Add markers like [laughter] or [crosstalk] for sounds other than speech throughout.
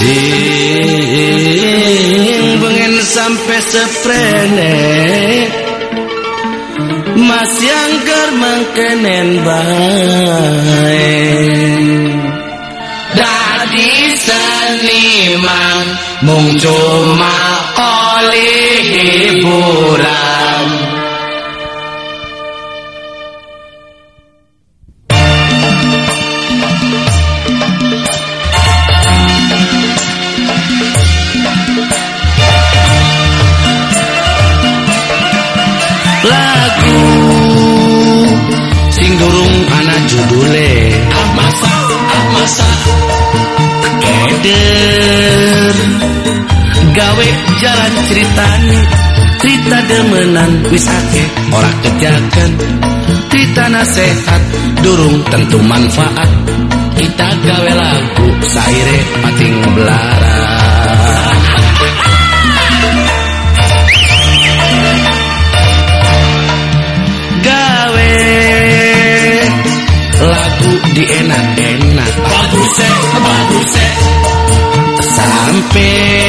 Sing bengen sampai seprene. Mas yang germang kenen bae. Dadi seniman mung cuma oleh hiburan. Gawe jalan ceritani. Cerita demenan wis akeh ora kejakan cerita nasehat durung tentu manfaat. Kita gawe lagu saire pating belaran gawe lagu di enak-enak. Bagus eh bagus eh. Sampai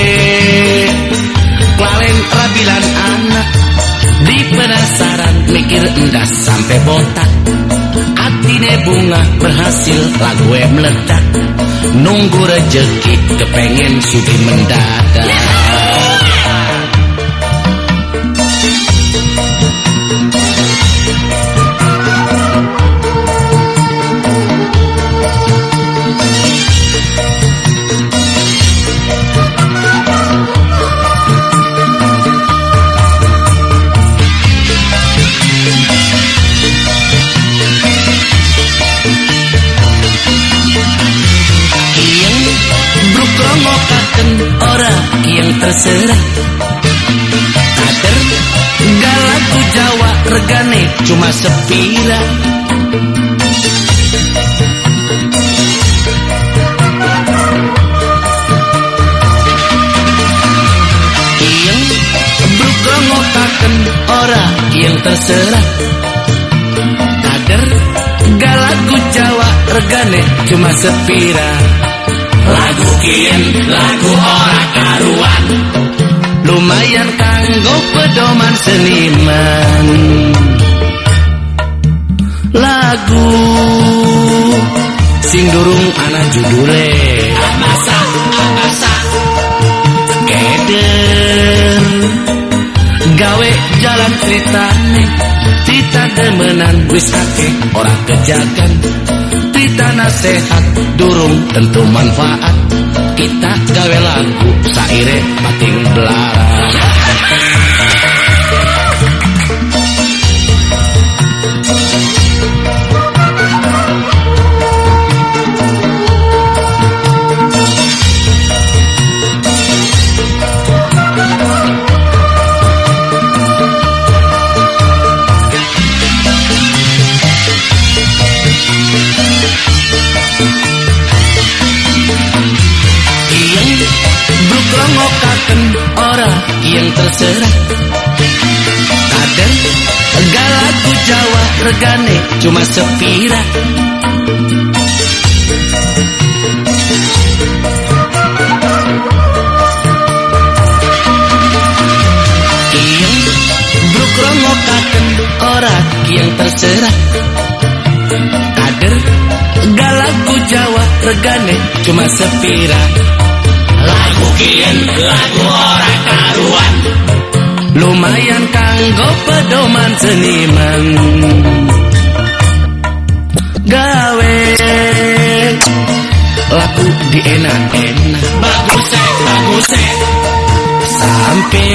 indah sampai botak Atine bunga berhasil lagu e meledak. Nunggu rejeki kepengen sugi mendadak. Terserah. Kader galaku Jawa regane cuma sepira. Yang brukrongokaken ora yang terserah. Kader galaku Jawa regane cuma sepira. Lagu kien lagu ora karuan kanggo pedoman seniman. Lagu sing durung ana judule. Ah masa ah masa keder gawe jalan ceritane. Cerita demenan wis akeh ora kejagan. Cerita nasehat durung tentu manfaat kita gawe lagu saire mating belara [laughs] terserah. Kader galaku Jawa regane cuma sepira. Yang brukrongokaken ora yang terserah. Kader galaku Jawa regane cuma sepira. Lagu kien lagu ora lumayan kanggo pedoman seniman. Gawe lagu di enak-enak. Bagus eh bagus eh. Sampai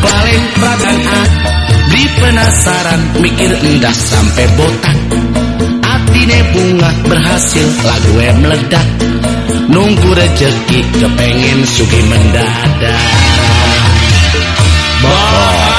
paling ragan di penasaran mikir endah sampai botak. Atine bunga berhasil lagu meledak. Nunggu rejeki kepengen sugi mendadak Bye.